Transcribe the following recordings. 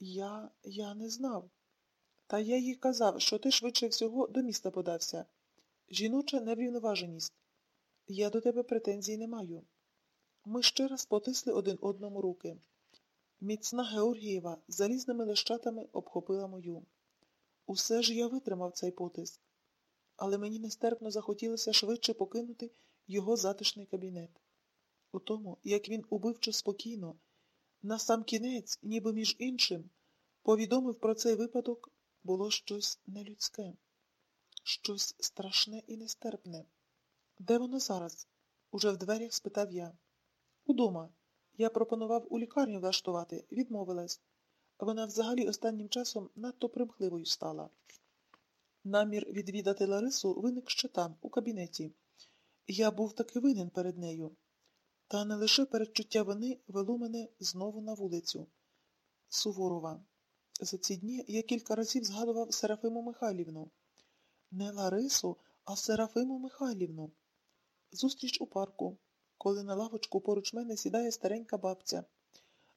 Я я не знав. Та я їй казав, що ти швидше всього до міста подався. Жіноча неврівноваженість. Я до тебе претензій не маю. Ми ще раз потисли один одному руки. Міцна Георгієва залізними лещатами обхопила мою. Усе ж я витримав цей потиск, але мені нестерпно захотілося швидше покинути його затишний кабінет. У тому, як він убивчо спокійно, на сам кінець, ніби між іншим, повідомив про цей випадок, було щось нелюдське, щось страшне і нестерпне. Де воно зараз? Уже в дверях спитав я. Удома. Я пропонував у лікарню влаштувати, відмовилась. Вона взагалі останнім часом надто примхливою стала. Намір відвідати Ларису виник ще там, у кабінеті. Я був таки винен перед нею. Та не лише передчуття вини вело мене знову на вулицю. Суворова. За ці дні я кілька разів згадував Серафиму Михайлівну. Не Ларису, а Серафиму Михайлівну. Зустріч у парку, коли на лавочку поруч мене сідає старенька бабця.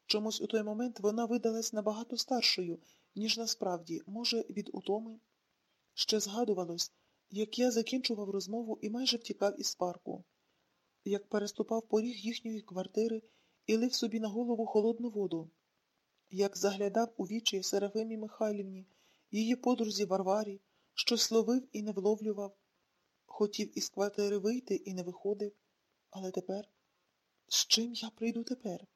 Чомусь у той момент вона видалась набагато старшою, ніж насправді, може, від утоми. Ще згадувалось, як я закінчував розмову і майже втікав із парку, як переступав поріг їхньої квартири і лив собі на голову холодну воду, як заглядав у вічі Серафимі Михайлівні, її подрузі Варварі, щось ловив і не вловлював, хотів із квартири вийти і не виходив. Але тепер з чим я прийду тепер?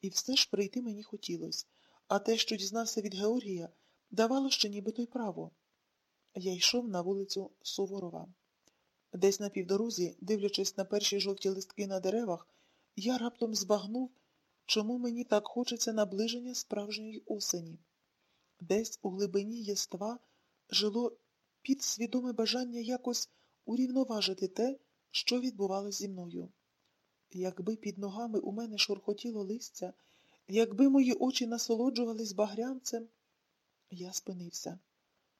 І все ж прийти мені хотілося, а те, що дізнався від Георгія, давало ще нібито й право. Я йшов на вулицю Суворова. Десь на півдорозі, дивлячись на перші жовті листки на деревах, я раптом збагнув, чому мені так хочеться наближення справжньої осені. Десь у глибині єства жило підсвідоме бажання якось урівноважити те, що відбувалося зі мною. Якби під ногами у мене шурхотіло листя, якби мої очі насолоджувались багрянцем, я спинився.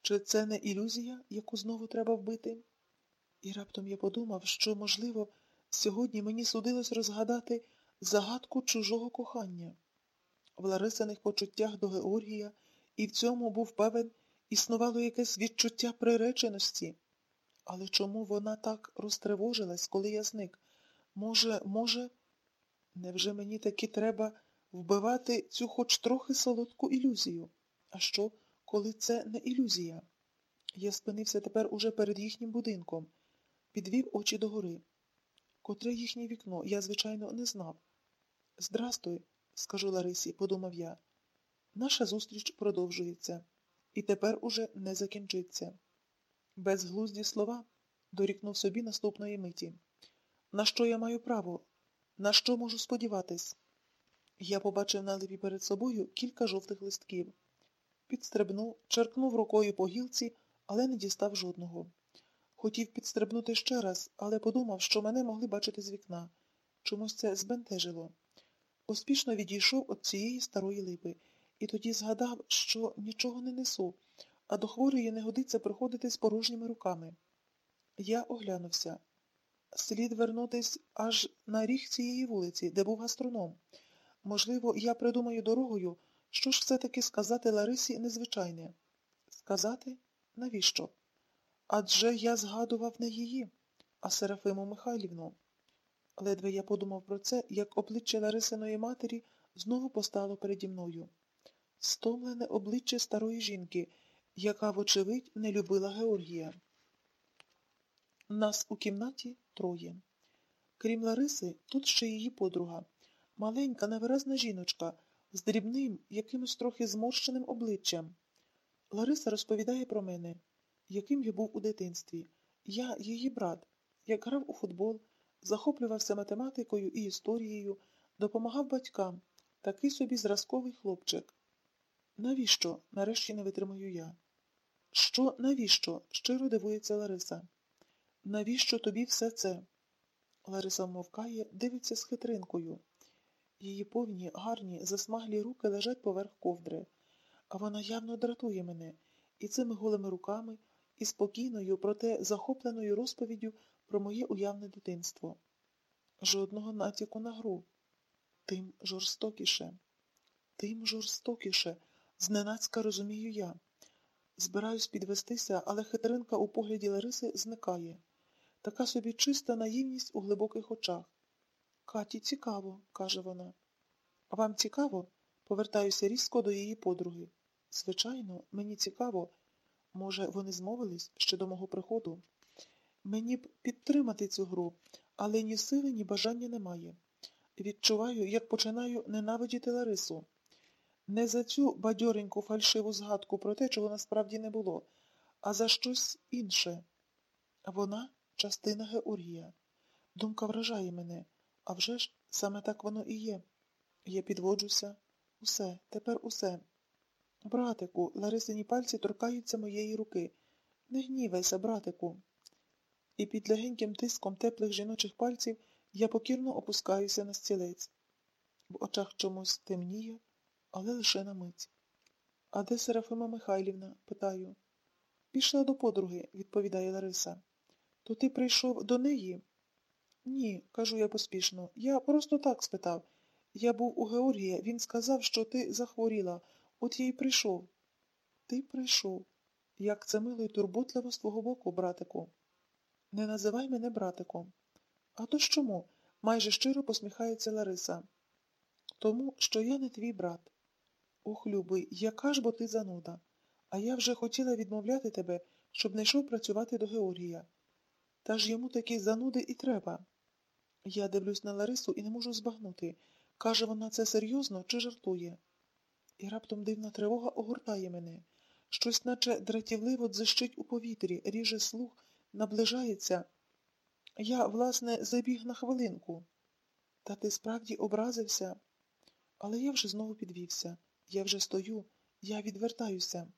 Чи це не ілюзія, яку знову треба вбити? І раптом я подумав, що, можливо, сьогодні мені судилось розгадати загадку чужого кохання. В Ларисиних почуттях до Георгія, і в цьому був певен, існувало якесь відчуття приреченості. Але чому вона так розтривожилась, коли я зник? Може, може, невже мені таки треба вбивати цю хоч трохи солодку ілюзію? А що, коли це не ілюзія? Я спинився тепер уже перед їхнім будинком, підвів очі догори. Котре їхнє вікно, я, звичайно, не знав. Здрастуй, скажу Ларисі, подумав я. Наша зустріч продовжується, і тепер уже не закінчиться. Безглузді слова дорікнув собі наступної миті. На що я маю право? На що можу сподіватись? Я побачив на липі перед собою кілька жовтих листків. Підстрибнув, черкнув рукою по гілці, але не дістав жодного. Хотів підстрибнути ще раз, але подумав, що мене могли бачити з вікна. Чомусь це збентежило. Успішно відійшов від цієї старої липи і тоді згадав, що нічого не несу, а до хворої не годиться приходити з порожніми руками. Я оглянувся. Слід вернутись аж на ріг цієї вулиці, де був гастроном. Можливо, я придумаю дорогою, що ж все-таки сказати Ларисі незвичайне. Сказати? Навіщо? Адже я згадував не її, а Серафиму Михайлівну. Ледве я подумав про це, як обличчя Ларисиної матері знову постало переді мною. Стомлене обличчя старої жінки, яка, вочевидь, не любила Георгія. Нас у кімнаті троє. Крім Лариси, тут ще її подруга, маленька, невиразна жіночка з дрібним, якимось трохи зморщеним обличчям. Лариса розповідає про мене, яким я був у дитинстві. Я її брат, як грав у футбол, захоплювався математикою і історією, допомагав батькам, такий собі зразковий хлопчик. Навіщо? нарешті не витримаю я. Що, навіщо? щиро дивується Лариса. Навіщо тобі все це? Лариса вмовкає, дивиться з хитринкою. Її повні, гарні, засмаглі руки лежать поверх ковдри, а вона явно дратує мене і цими голими руками, і спокійною, проте захопленою розповіддю про моє уявне дитинство. Жодного натяку на гру. Тим жорстокіше, тим жорстокіше, Зненацька розумію я. Збираюсь підвестися, але хитринка у погляді Лариси зникає. Така собі чиста наївність у глибоких очах. Каті, цікаво, каже вона. Вам цікаво? Повертаюся різко до її подруги. Звичайно, мені цікаво. Може, вони змовились ще до мого приходу? Мені б підтримати цю гру, але ні сили, ні бажання немає. Відчуваю, як починаю ненавидіти Ларису. Не за цю бадьореньку фальшиву згадку про те, чого насправді не було, а за щось інше. Вона частина Георгія. Думка вражає мене, а вже ж саме так воно і є. Я підводжуся. Усе, тепер усе. Братику, Ларисині пальці торкаються моєї руки. Не гнівайся, братику. І під легеньким тиском теплих жіночих пальців я покірно опускаюся на стілець. В очах чомусь темніє, але лише на мить. А де Серафима Михайлівна? питаю. Пішла до подруги, відповідає Лариса. То ти прийшов до неї? Ні, кажу я поспішно. Я просто так спитав. Я був у Георгія, він сказав, що ти захворіла. От я й прийшов. Ти прийшов. Як це мило й турботливо з твого боку, братику. Не називай мене братиком. А то ж чому? майже щиро посміхається Лариса. Тому, що я не твій брат. Ох, любий, яка ж бо ти зануда. А я вже хотіла відмовляти тебе, щоб не йшов працювати до Георгія. Та ж йому такі зануди і треба. Я дивлюсь на Ларису і не можу збагнути. Каже вона це серйозно чи жартує? І раптом дивна тривога огортає мене. Щось, наче дратівливо дзищить у повітрі, ріже слух, наближається. Я, власне, забіг на хвилинку. Та ти справді образився? Але я вже знову підвівся. Я вже стою, я відвертаюся.